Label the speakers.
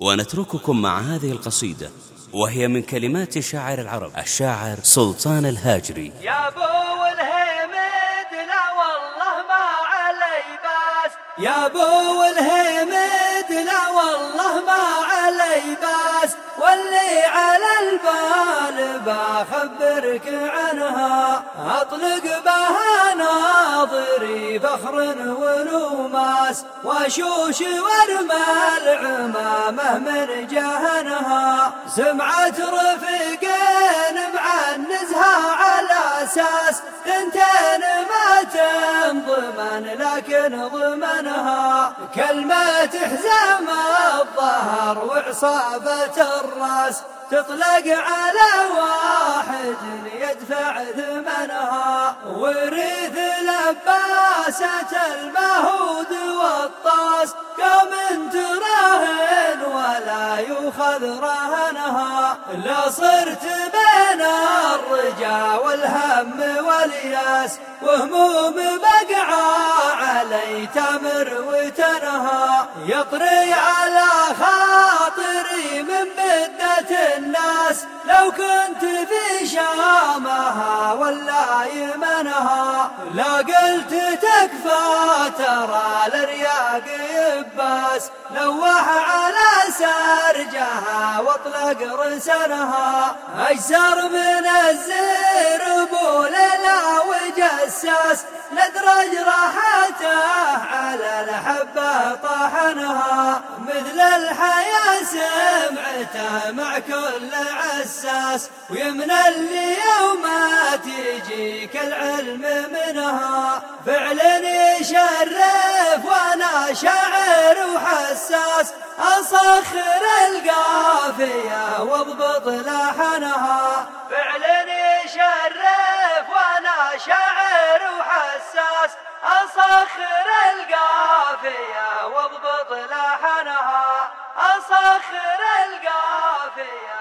Speaker 1: ونترككم مع هذه القصيدة وهي من كلمات شاعر العرب الشاعر سلطان الهاجري.
Speaker 2: يا أبو الهيمد لا والله ما علي باس يا أبو الهيمد لا والله ما علي باس واللي على البال بخبرك عنها. أطلق بها ناظري فخر ونوماس وشوش ورمى العمامه من جهنها سمعت رفيقين معنزها على أساس ثنتين ما تنضمن لكن ضمنها. كلمة حزام الظهر وعصابة الرأس تطلق على واحد يدفع ثمنها. وريث لباسة المهود والطاس قوم تراهن ولا يؤخذ رهنها. لا صرت بين الرجا والهم والياس وهموم بقعة علي تمر وتنهى. يطري على خاطري من بدة الناس لو كنت في شامها ولا يمنها لا قلت تكفى ترى الرياق يباس. لوح على سرجها واطلق رسنها اجسر من الزير بوليلا وجساس. لدرج راحته على الحبة طحنها الحياة سمعته مع كل عساس ويمن اللي يومات يجيك العلم منها. فعل يشرف وأنا شاعر وحساس أصخر القافية وأضبط لحنها. فعل يشرف وأنا شاعر وحساس أصخر القافية 对呀。